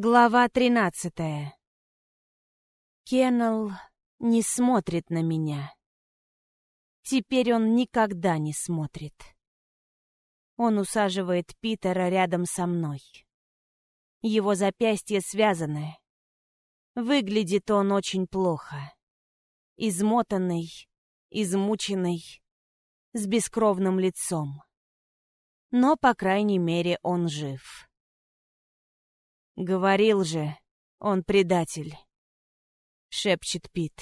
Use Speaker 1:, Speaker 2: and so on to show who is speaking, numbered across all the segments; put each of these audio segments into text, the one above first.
Speaker 1: Глава тринадцатая. Кеннел не смотрит на меня. Теперь он никогда не смотрит. Он усаживает Питера рядом со мной. Его запястье связаны. Выглядит он очень плохо. Измотанный, измученный, с бескровным лицом. Но, по крайней мере, он жив. «Говорил же, он предатель», — шепчет Пит.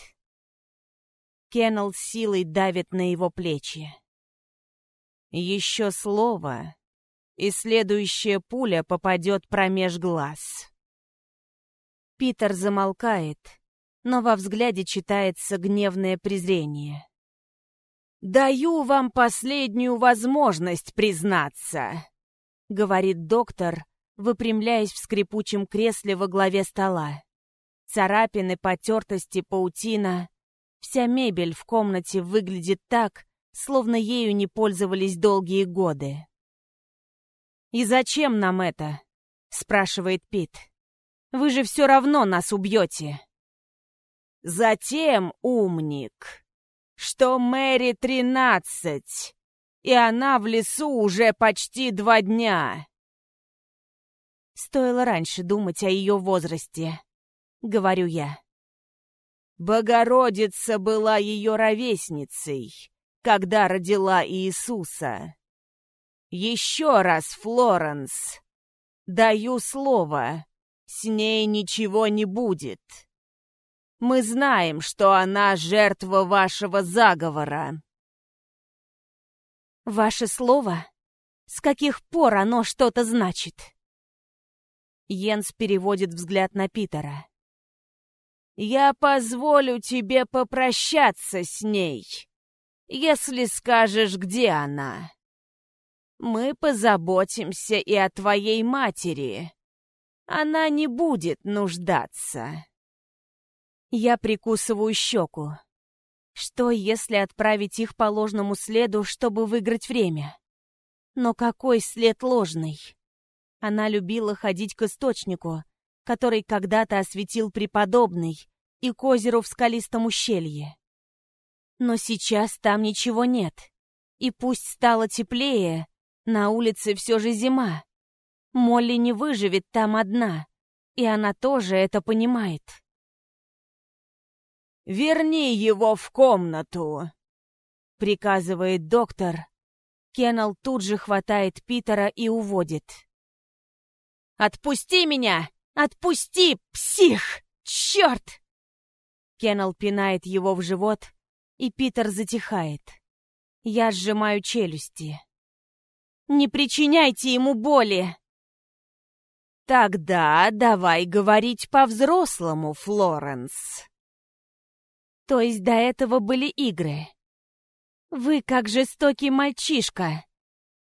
Speaker 1: Кеннел силой давит на его плечи. Еще слово, и следующая пуля попадет промеж глаз. Питер замолкает, но во взгляде читается гневное презрение. «Даю вам последнюю возможность признаться», — говорит доктор, выпрямляясь в скрипучем кресле во главе стола. Царапины, потертости, паутина. Вся мебель в комнате выглядит так, словно ею не пользовались долгие годы. «И зачем нам это?» — спрашивает Пит. «Вы же все равно нас убьете». «Затем, умник, что Мэри тринадцать, и она в лесу уже почти два дня. Стоило раньше думать о ее возрасте, говорю я. Богородица была ее ровесницей, когда родила Иисуса. Еще раз, Флоренс, даю слово, с ней ничего не будет. Мы знаем, что она жертва вашего заговора. Ваше слово? С каких пор оно что-то значит? Йенс переводит взгляд на Питера. «Я позволю тебе попрощаться с ней, если скажешь, где она. Мы позаботимся и о твоей матери. Она не будет нуждаться». Я прикусываю щеку. Что, если отправить их по ложному следу, чтобы выиграть время? Но какой след ложный? Она любила ходить к источнику, который когда-то осветил преподобный, и к озеру в скалистом ущелье. Но сейчас там ничего нет. И пусть стало теплее, на улице все же зима. Молли не выживет там одна, и она тоже это понимает. «Верни его в комнату!» — приказывает доктор. Кеннел тут же хватает Питера и уводит. «Отпусти меня! Отпусти, псих! Черт!» Кеннел пинает его в живот, и Питер затихает. Я сжимаю челюсти. «Не причиняйте ему боли!» «Тогда давай говорить по-взрослому, Флоренс!» То есть до этого были игры. Вы как жестокий мальчишка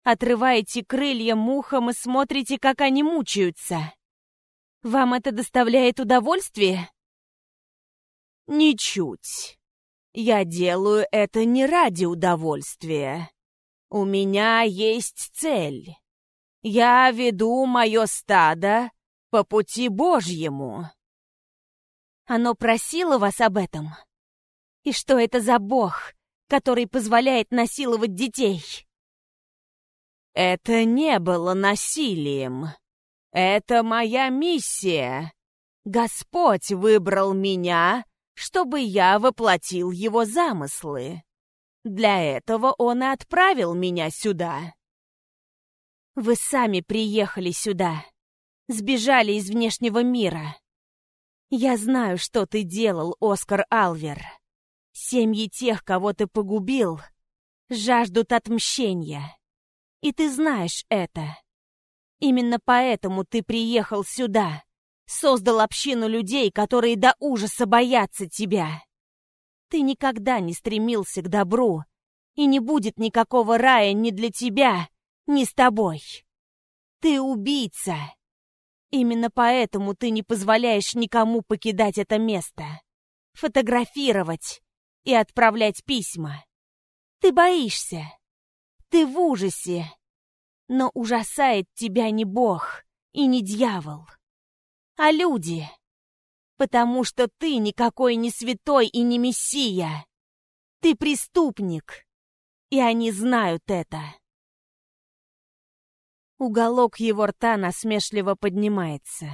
Speaker 1: отрываете крылья мухам и смотрите, как они мучаются. Вам это доставляет удовольствие? Ничуть. Я делаю это не ради удовольствия. У меня есть цель. Я веду мое стадо по пути Божьему. Оно просило вас об этом? И что это за бог, который позволяет насиловать детей? Это не было насилием. Это моя миссия. Господь выбрал меня, чтобы я воплотил его замыслы. Для этого он и отправил меня сюда. Вы сами приехали сюда. Сбежали из внешнего мира. Я знаю, что ты делал, Оскар Алвер. Семьи тех, кого ты погубил, жаждут отмщения. И ты знаешь это. Именно поэтому ты приехал сюда. Создал общину людей, которые до ужаса боятся тебя. Ты никогда не стремился к добру, и не будет никакого рая ни для тебя, ни с тобой. Ты убийца. Именно поэтому ты не позволяешь никому покидать это место, фотографировать и отправлять письма. Ты боишься. Ты в ужасе. Но ужасает тебя не Бог и не дьявол. а люди. Потому что ты никакой не святой и не мессия. Ты преступник. И они знают это. Уголок его рта насмешливо поднимается.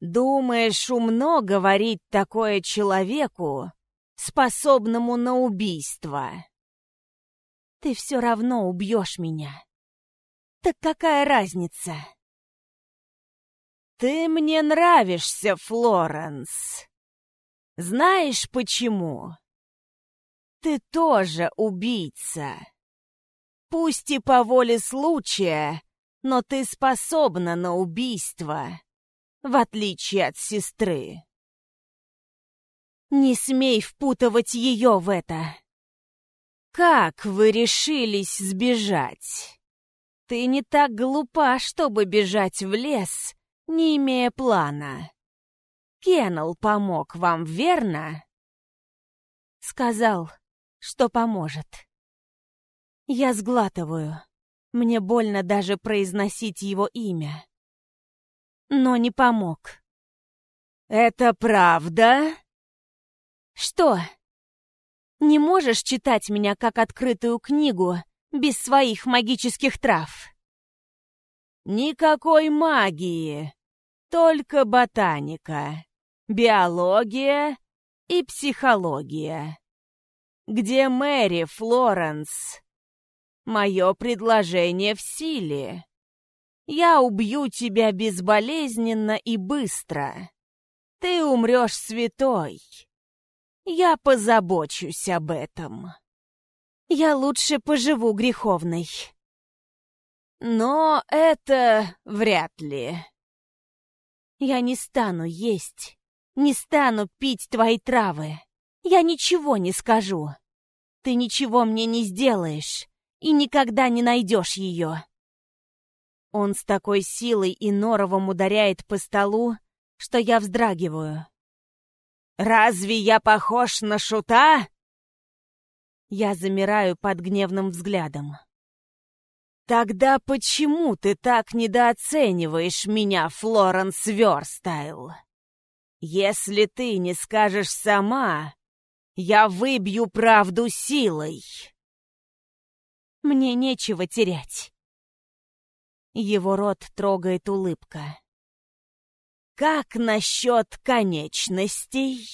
Speaker 1: «Думаешь, умно говорить такое человеку, способному на убийство?» «Ты все равно убьешь меня. Так какая разница?» «Ты мне нравишься, Флоренс. Знаешь почему? Ты тоже убийца. Пусть и по воле случая, но ты способна на убийство, в отличие от сестры. Не смей впутывать ее в это. Как вы решились сбежать? Ты не так глупа, чтобы бежать в лес не имея плана. Кеннел помог вам, верно? Сказал, что поможет. Я сглатываю. Мне больно даже произносить его имя. Но не помог. «Это правда?» «Что? Не можешь читать меня как открытую книгу без своих магических трав?» «Никакой магии!» Только ботаника, биология и психология. Где Мэри Флоренс? Мое предложение в силе. Я убью тебя безболезненно и быстро. Ты умрешь святой. Я позабочусь об этом. Я лучше поживу греховной. Но это вряд ли. Я не стану есть, не стану пить твои травы. Я ничего не скажу. Ты ничего мне не сделаешь и никогда не найдешь ее. Он с такой силой и норовом ударяет по столу, что я вздрагиваю. «Разве я похож на шута?» Я замираю под гневным взглядом. «Тогда почему ты так недооцениваешь меня, Флоренс Верстайл? Если ты не скажешь сама, я выбью правду силой!» Мне нечего терять. Его рот трогает улыбка. «Как насчет конечностей?»